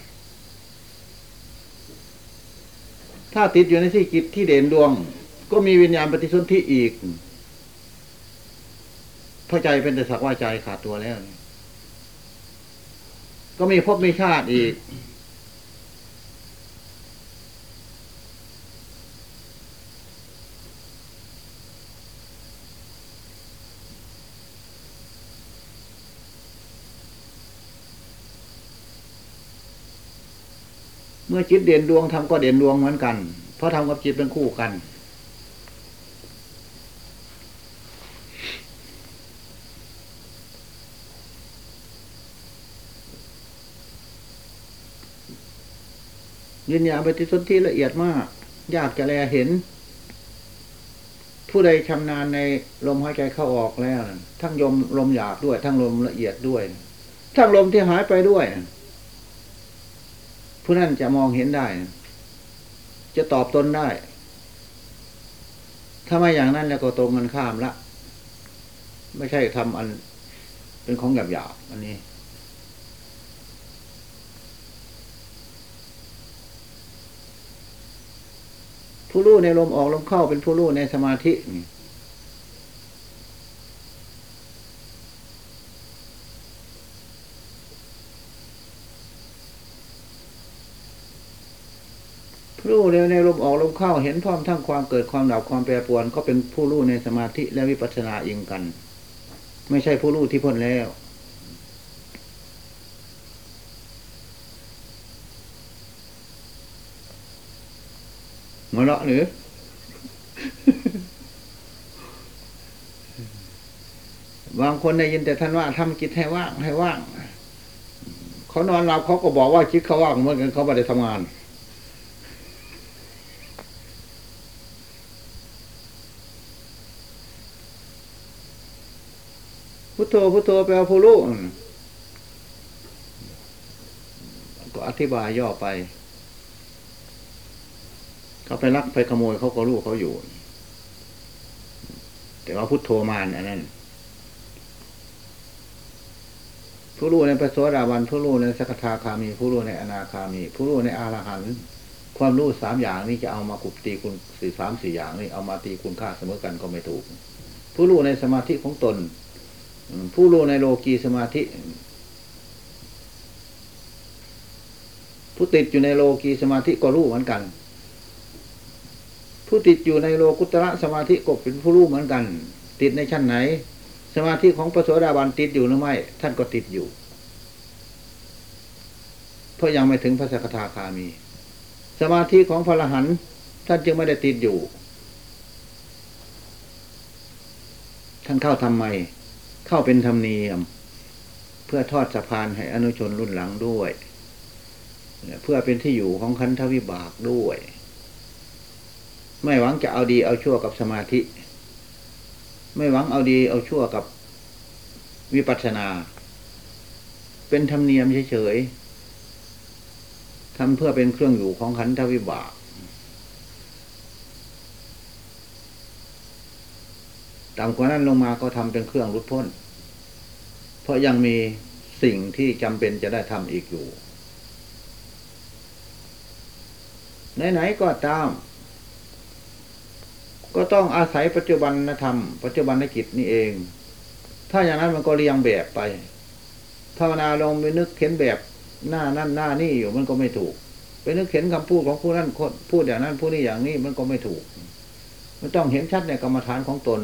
ถ้าติดอยู่ในที่จิตที่เด่นดวง ก็มีวิญญาณปฏิสนธิอีกพระใจเป็นแต่สักว่าใจขาดตัวแล้ว ก็มีภพมีชาติอีก เมื่อจิตเด่นดวงทำก็เด่นดวงเหมือนกัน เพราะทำกับจิตเป็นคู่กัน ยืนยาปฏิสนธิละเอียดมาก ยากจะแลเห็น ผู้ใดชำนาญในลมหายใจเข้าออกแล้ว ทั้งยมลมหยาบด้วย ทั้งลมละเอียดด้วย ทั้งลมที่หายไปด้วย ผู้นั้นจะมองเห็นได้ จะตอบตนได้ ถ้าไม่อย่างนั้นแล้วก็ตรงกันข้ามละ ไม่ใช่ทำอัน เป็นของหยาบหยาบอันนี้ผู้รู้ในลมออกลมเข้าเป็นผู้รู้ในสมาธินี่ ผู้รู้ในลมออกลมเข้าเห็นพร้อมทั้งความเกิดความดับความแปรปรวน ก็เป็นผู้รู้ในสมาธิและวิปัสสนาเองกัน ไม่ใช่ผู้รู้ที่พ้นแล้วหัวเราะหรือบางคนได้ยินแต่ท่านว่าทำจิตให้ว่างให้ว่าง เขานอนหลับเขาก็บอกว่าจิตเขาว่างเหมือนกันเขาไม่ได้ทำงาน พุทโธพุทโธแปลว่าผู้รู้ก็อธิบายย่อไป เขาไปลักไปขโมยเขาก็รู้เขาอยู่ แต่ว่าพุทโธมานอันนั้นผู้รู้ในพระโสดาบันผู้รู้ในสกทาคามี ผู้รู้ในอนาคามี ผู้รู้ในอรหันต์ความรู้สามอย่างนี้จะเอามากุบตีคุณสี่สามสี่อย่างนี้เอามาตีคุณค่าเสมอกันก็ไม่ถูก ผู้รู้ในสมาธิของตน ผู้รู้ในโลกีสมาธิ ผู้ติดอยู่ในโลกีสมาธิก็รู้เหมือนกัน ผู้ติดอยู่ในโลกุตระสมาธิก็เป็นผู้รู้เหมือนกัน ติดในชั้นไหน สมาธิของพระโสดาบันติดอยู่หรือไม่ ท่านก็ติดอยู่ เพราะยังไม่ถึงพระสกทาคามี สมาธิของพระอรหันต์ท่านจึงไม่ได้ติดอยู่ ท่านเข้าทำไม เข้าเป็นธรรมเนียม เพื่อทอดสะพานให้อนุชนรุ่นหลังด้วย เพื่อเป็นที่อยู่ของคันธวิบากด้วย ไม่หวังจะเอาดีเอาชั่วกับสมาธิ ไม่หวังเอาดีเอาชั่วกับวิปัสสนา เป็นธรรมเนียมเฉยๆทำเพื่อเป็นเครื่องอยู่ของขันธวิบาก ต่ำกว่านั้นลงมาก็ทำเป็นเครื่องรุดพ้น เพราะยังมีสิ่งที่จำเป็นจะได้ทำอีกอยู่ ไหนๆก็ตาม ก็ต้องอาศัยปัจจุบันธรรม ปัจจุบันนกิจนี่เอง ถ้าอย่างนั้นมันก็เรียงแบบไป ภาวนาลงไปนึกเข็นแบบหน้านั่นหน้านี่อยู่มันก็ไม่ถูก ไปนึกเห็นคำพูดของผู้นั้นพูดอย่างนั้นผู้นี้อย่างนี้มันก็ไม่ถูก มันต้องเห็นชัดในกรรมฐานของตน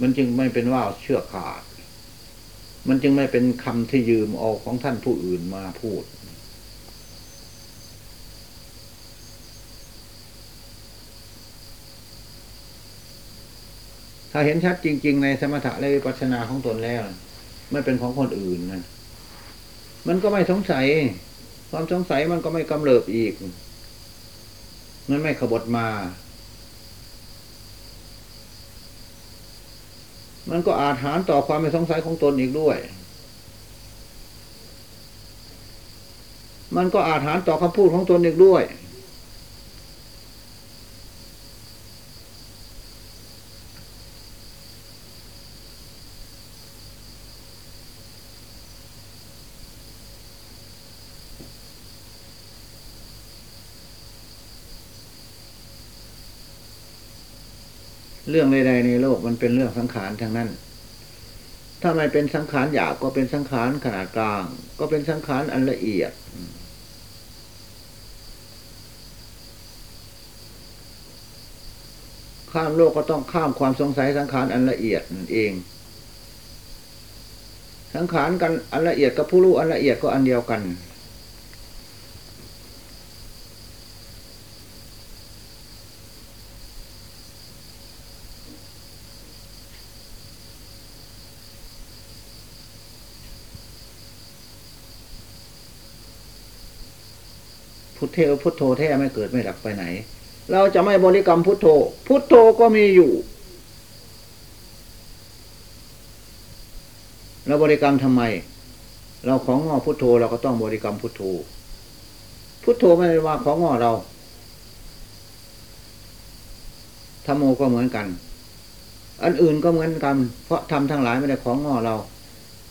มันจึงไม่เป็นว่าเชื่อขาด มันจึงไม่เป็นคำที่ยืมเอาของท่านผู้อื่นมาพูด ถ้าเห็นชัดจริง ๆ ในสมถะและวิปัสสนาของตนแล้ว ไม่เป็นของคนอื่นนะมันก็ไม่สงสัย ความสงสัยมันก็ไม่กำเริบอีก มันไม่ขบฏมา มันก็อาจหารต่อความไม่สงสัยของตนอีกด้วย มันก็อาจหารต่อคำพูดของตนอีกด้วย รื่องใดๆในโลกมันเป็นเรื่องสังขารทั้งนั้น ถ้าไม่เป็นสังขารหยาบก็เป็นสังขารขนาดกลาง ก็เป็นสังขารอันละเอียดข้ามโลกก็ต้องข้ามความสงสัยสังขารอันละเอียดนั่นเอง สังขารกันอันละเอียดกับผู้รู้อันละเอียดก็อันเดียวกัน พุทเทพุทโธแท้ไม่เกิดไม่ดับไปไหน เราจะไม่บริกรรมพุทโธ พุทโธก็มีอยู่ เราบริกรรมทำไม เราของงอพุทโธเราก็ต้องบริกรรมพุทโธ พุทโธไม่ได้ว่าของงอเราธรรมโมก็เหมือนกัน อันอื่นก็เหมือนกัน เพราะทำทั้งหลายไม่ได้ของงอเรา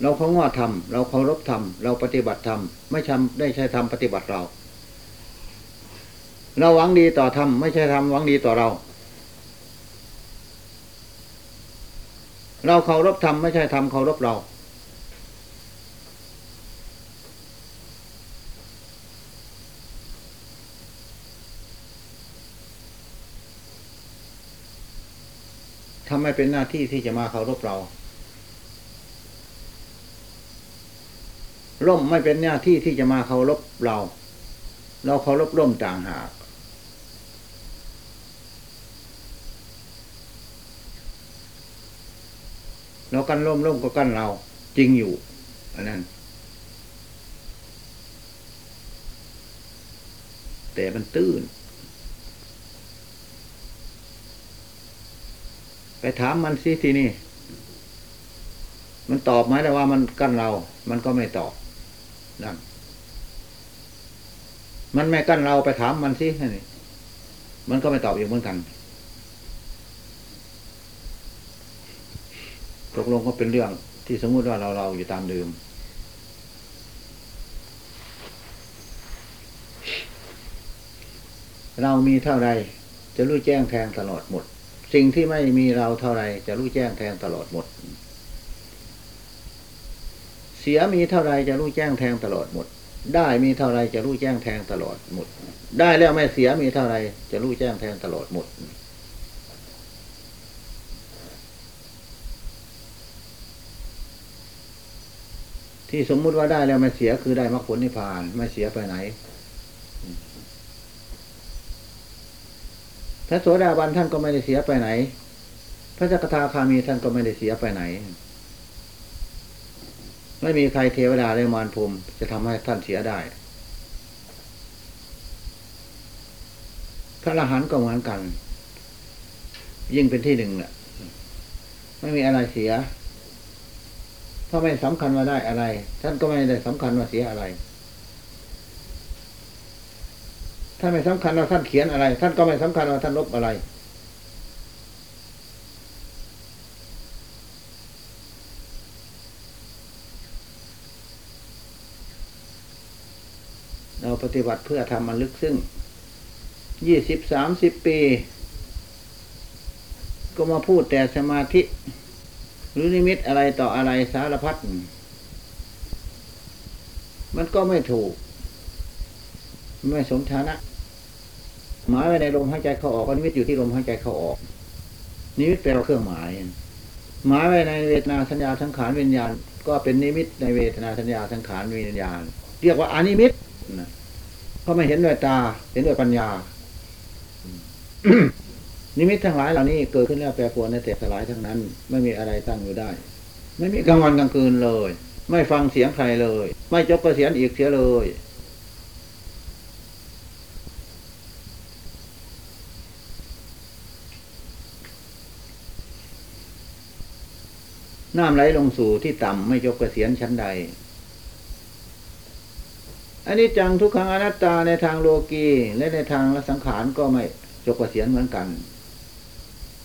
เราของงอทำเราเคารพทำเราปฏิบัติทำไม่ทำได้ใช้ทำปฏิบัติเรา เราหวังดีต่อธรรมไม่ใช่ธรรมหวังดีต่อเรา เราเคารพธรรมไม่ใช่ธรรมเคารพเรา ทำไมเป็นหน้าที่ที่จะมาเคารพเราร่มไม่เป็นหน้าที่ที่จะมาเคารพเรา เราเคารพร่มต่างหาก เรากั้นร่มร่มก็กั้นเรา จริงอยู่ อันนั้น แต่มันตื้น ไปถามมันสิทีนี่ มันตอบไหมแต่ว่ามันกั้นเรา มันก็ไม่ตอบนั่นมันไม่กั้นเราไปถามมันสินี่มันก็ไม่ตอบอย่างเหมือนกัน ตกลงก็เป็นเรื่องที่สมมุติว่าเราเราอยู่ตามเดิม เรามีเท่าไรจะรู้แจ้งแทงตลอดหมด สิ่งที่ไม่มีเราเท่าไรจะรู้แจ้งแทงตลอดหมด เสียมีเท่าไรจะรู้แจ้งแทงตลอดหมด ได้มีเท่าไรจะรู้แจ้งแทงตลอดหมด ได้แล้วไม่เสียมีเท่าไรจะรู้แจ้งแทงตลอดหมด ที่สมมุติว่าได้แล้วมันเสียคือได้มรรคผลนิพพานไม่เสียไปไหนพระโสดาบันท่านก็ไม่ได้เสียไปไหน พระจักทาคามีท่านก็ไม่ได้เสียไปไหน ไม่มีใครเทวดาและมารพรมจะทำให้ท่านเสียได้ พระอรหันต์ก็เหมือนกัน ยิ่งเป็นที่หนึ่งแหละไม่มีอะไรเสีย เพราไม่สำคัญว่าได้อะไร ท่านก็ไม่ได้สำคัญว่าเสียอะไร ท่านไม่สำคัญว่าท่านเขียนอะไร ท่านก็ไม่สำคัญว่าท่านลบอะไร เราปฏิบัติเพื่อทำมันลึกซึ้งยี่สิบสามสิบปี ก็มาพูดแต่สมาธิ หรือนิมิตอะไรต่ออะไรสารพัดมันก็ไม่ถูก ไม่สมฐานะหมายไว้ในลมหายใจเข้าออกนิมิตอยู่ที่ลมหายใจเข้าออก นิมิตแปลว่าเครื่องหมาย หมายไว้ในเวทนาสัญญาสังขารวิญญาณ ก็เป็นนิมิตในเวทนาสัญญาสังขารวิญญาณ เรียกว่าอานิมิตนะเพราะไม่เห็นด้วยตา เห็นด้วยปัญญา นิมิตทั้งหลายเหล่านี้เกิดขึ้นแล้วแปรปรวนแล้วแตกสลายทั้งนั้น ไม่มีอะไรตั้งอยู่ได้ ไม่มีกลางวันกลางคืนเลย ไม่ฟังเสียงใครเลย ไม่จบกระเสียนอีกเสียเลยน้ำไหลลงสู่ที่ต่ำไม่จบกระเสียนชั้นใด อันนี้จังทุกขังอนัตตาในทางโลกีและในทางละสังขารก็ไม่จบกระเสียนเหมือนกัน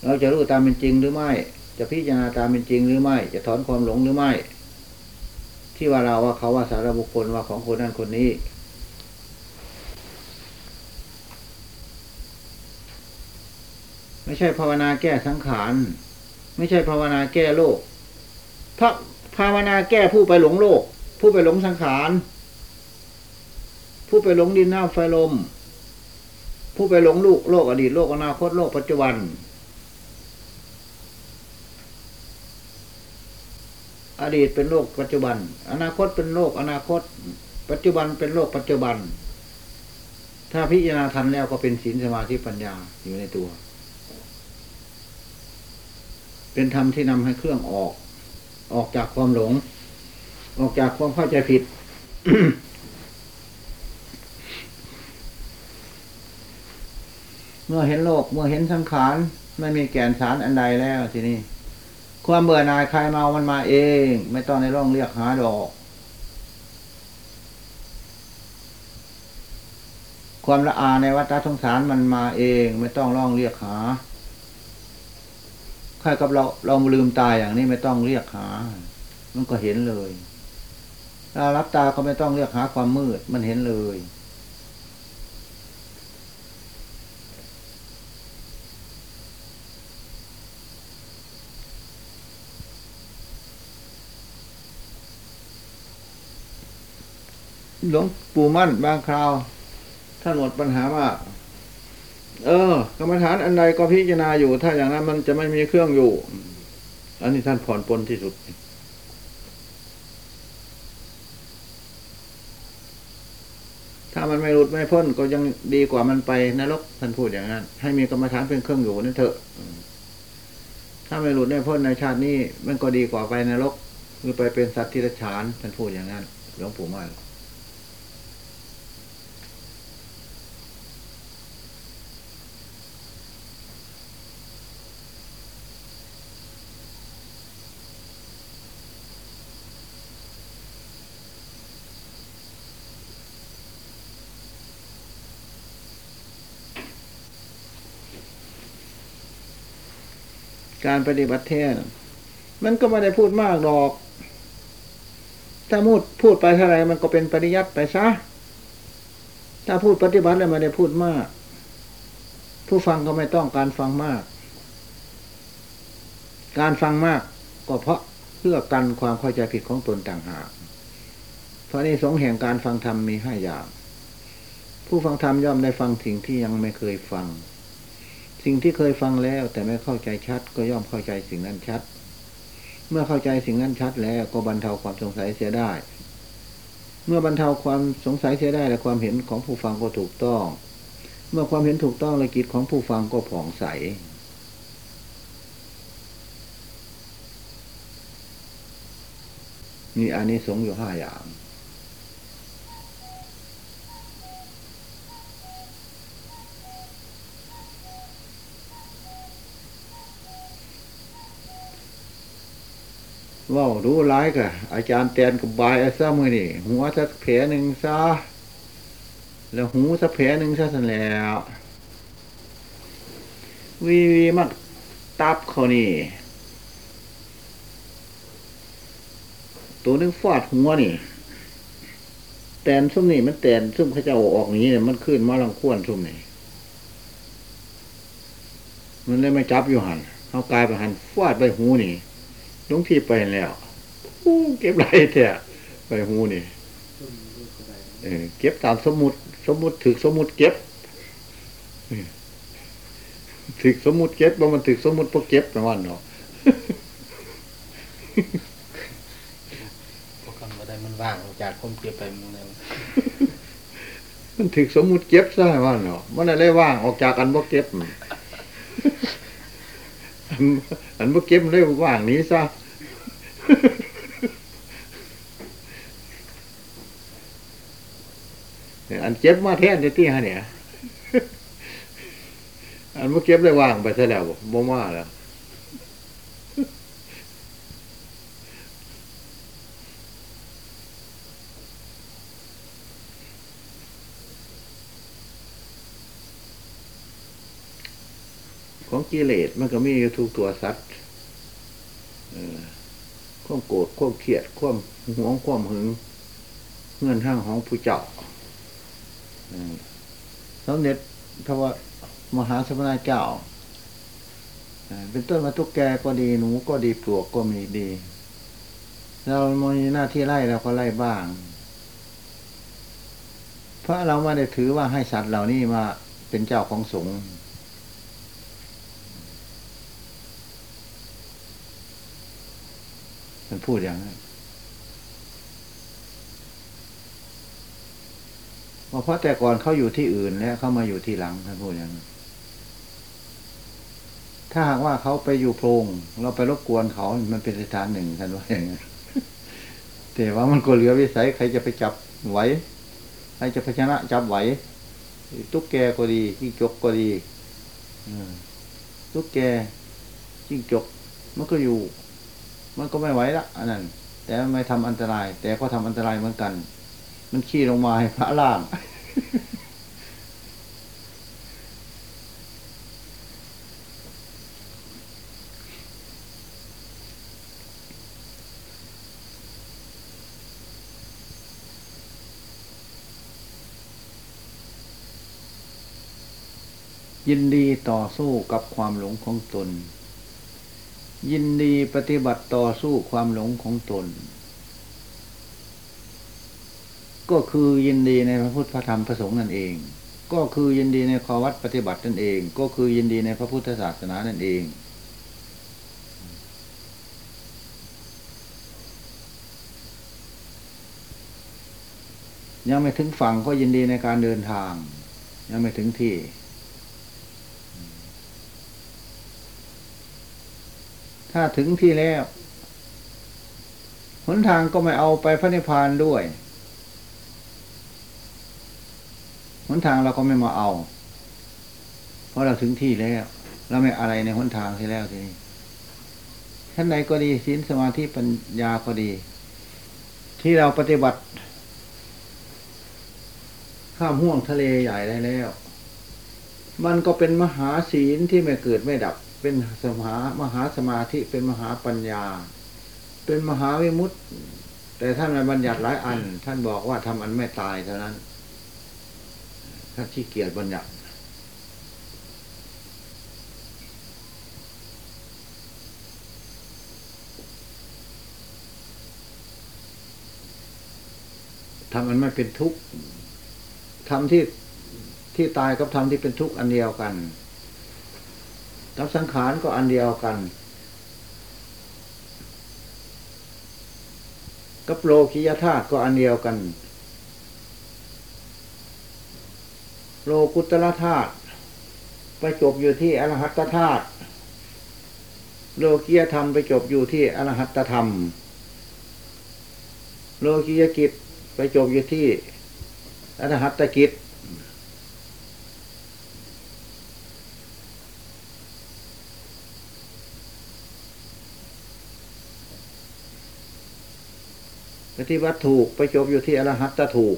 เราจะรู้ตามเป็นจริงหรือไม่ จะพิจารณาตามเป็นจริงหรือไม่ จะถอนความหลงหรือไม่ ที่ว่าเราว่าเขาว่าสารบุคคลว่าของคนนั้นคนนี้ไม่ใช่ภาวนาแก้สังขาร ไม่ใช่ภาวนาแก้โลกพระภาวนาแก้ผู้ไปหลงโลก ผู้ไปหลงสังขาร ผู้ไปหลงดินน้ำไฟลม ผู้ไปหลงลูกโลกอดีตโลกอนาคตโลกปัจจุบัน อดีตเป็นโลกปัจจุบัน อนาคตเป็นโลกอนาคต ปัจจุบันเป็นโลกปัจจุบัน ถ้าพิจารณาทันแล้วก็เป็นศีลสมาธิปัญญาอยู่ในตัว เป็นธรรมที่นำให้เครื่องออก ออกจากความหลง ออกจากความเข้าใจผิดเมื่อเห็นโลก เมื่อเห็นสังขารไม่มีแก่นสารอันใดแล้วทีนี้ ความเบื่อหน่ายใคลายเมามันมาเอง ไม่ต้องในร่องเรียกหาดอก ความละอาในวัฏสงสารมันมาเอง ไม่ต้องร่องเรียกหาใครกับเราเราลืมตายอย่างนี้ไม่ต้องเรียกหา มันก็เห็นเลยถ้ารับตาก็ไม่ต้องเรียกหาความมืดมันเห็นเลย หลวงปู่มั่นบางคราว ท่านหมดปัญหาว่าเออกรรมฐานอันใดก็พิจารณาอยู่ ถ้าอย่างนั้นมันจะไม่มีเครื่องอยู่ อันนี้ท่านผ่อนปลนที่สุดถ้ามันไม่หลุดไม่พ้นก็ยังดีกว่ามันไปนรกท่านพูดอย่างนั้น ให้มีกรรมฐานเป็นเครื่องอยู่นั่นเถอะ ถ้าไม่หลุดไม่พ้นในชาตินี้มันก็ดีกว่าไปนรกคือไปเป็นสัตว์ที่รัฉานท่านพูดอย่างนั้นหลวงปู่มั่น การปฏิบัติเทศมันก็ไม่ได้พูดมากหรอก ถ้าพูดพูดไปเท่าไรมันก็เป็นปริยัติไปซะ ถ้าพูดปฏิบัติแล้วไม่ได้พูดมาก ผู้ฟังก็ไม่ต้องการฟังมาก การฟังมากก็เพราะเพื่อกันความเข้าใจผิดของตนต่างหาก เพราะนี่สงแห่งการฟังธรรมมีห้าอย่าง ผู้ฟังธรรมย่อมได้ฟังสิ่งที่ยังไม่เคยฟัง สิ่งที่เคยฟังแล้วแต่ไม่เข้าใจชัด ก็ย่อมเข้าใจสิ่งนั้นชัด เมื่อเข้าใจสิ่งนั้นชัดแล้วก็บรรเทาความสงสัยเสียได้ เมื่อบรรเทาความสงสัยเสียได้และความเห็นของผู้ฟังก็ถูกต้อง เมื่อความเห็นถูกต้องและกิจของผู้ฟังก็ผ่องใสมีอานิสงส์อยู่ห้าอย่าง ว่ารู้ร้ายกะอาจารย์แตนกับบายอาซะมือนี่หัวสักแผลหนึ่งซะแล้วหูสักแผลหนึ่งซะสันแล้ววีวีมักตับเขานี่ตัวนึงฟาดหัวนี่ แตนซุ่มนี่มันแตนซุ่มเขาจะอาออกนี้เนี่ยมันขึ้นมาลังควนซุ่มนี่มันเลยไม่จับอยู่หันเขากลายไปหันฟาดไปหูนี่ ลุงพี่ไปแล้วอู้เก็บไรแท้ไปหูนี่เออเก็บตามสมุดสมุดถือสมุดเก็บเออถือสมุดเก็บบ่มันถือสมุดพวกเก็บประมาณเนาะพวกคำว่าได้มันว่างออกจากความเก็บไปมึงแล้วมันถือสมุดเก็บซะว่าเนาะมันอะไรว่างออกจากอันบ่เก็บ อันอันบ่เก็บมันเลยว่างนี้ซะอันเก็บมาแทนจะที่ฮะเนี่ย อันบ่เก็บเลยว่างไปซะแล้วบ่บ่มาแล้ว ของกิเลสมันก็มีอยู่ทุกตัวสัตว์เออมโกรธความเครียดความหวงความหึงเงื่อนห้างของผู้เจ้าเออสมเด็จพระวะมหาสมณเจ้าเออเป็นต้นมาทุกแกก็ดีหนูก็ดีปลวกก็มีดี เรามีหน้าที่ไล่เราก็ไล่บ้าง เพราะเราไม่ได้ถือว่าให้สัตว์เหล่านี้มาเป็นเจ้าของสงฆ์ มันพูดอย่างนั้นว่าเพราะแต่ก่อนเขาอยู่ที่อื่นแล้วเขามาอยู่ที่หลังท่านพูดอย่างนั้นถ้าหากว่าเขาไปอยู่โพรงเราไปรบกวนเขา มันเป็นสถานหนึ่งท่านว่าอย่างนั้นแต่ว่ามันก็เหลือวิสัยใครจะไปจับไหวใครจะไปชนะจับไหวตุ๊กแกก็ดีจิ้งจกก็ดีตุ๊กแกจิ้งจกมันก็อยู่ มันก็ไม่ไหวละอันนั้น แต่ไม่ทำอันตราย แต่ก็ทำอันตรายเหมือนกัน มันขี้ลงมาให้พระล่างยินดีต่อสู้กับความหลงของตน ยินดีปฏิบัติต่อสู้ความหลงของตน ก็คือยินดีในพระพุทธพระธรรมพระสงฆ์นั่นเอง ก็คือยินดีในข้อวัดปฏิบัตินั่นเอง ก็คือยินดีในพระพุทธศาสนานั่นเอง ยังไม่ถึงฝั่งก็ยินดีในการเดินทาง ยังไม่ถึงที่ ถ้าถึงที่แล้วหนทางก็ไม่เอาไปพระนิพพานด้วยหนทางเราก็ไม่มาเอา เพราะเราถึงที่แล้ว เราไม่อะไรในหนทางที่แล้วทีนี้ท่านใดก็ดีศีลสมาธิปัญญาก็ดี ที่เราปฏิบัติ ข้ามห่วงทะเลใหญ่ได้แล้ว มันก็เป็นมหาศีลที่ไม่เกิดไม่ดับ เป็นสมหามหาสมาธิเป็นมหาปัญญา เป็นมหาวิมุตติ แต่ท่านไม่บัญญัติหลายอัน ท่านบอกว่าทำอันไม่ตายเท่านั้นท่านขี้เกียจบัญญัติทำอันไม่เป็นทุกข์ทำที่ที่ตายกับทำที่เป็นทุกข์อันเดียวกัน กับสังขารก็อันเดียวกัน กับโลกิยธาตุก็อันเดียวกัน โลกุตระธาตุไปจบอยู่ที่อรหัตธาตุโลกิยธรรมไปจบอยู่ที่อรหัตธรรม โลกิยกิจไปจบอยู่ที่อรหัตกิจ ปฏิบัติถูกไปจบอยู่ที่อรหัตตถูก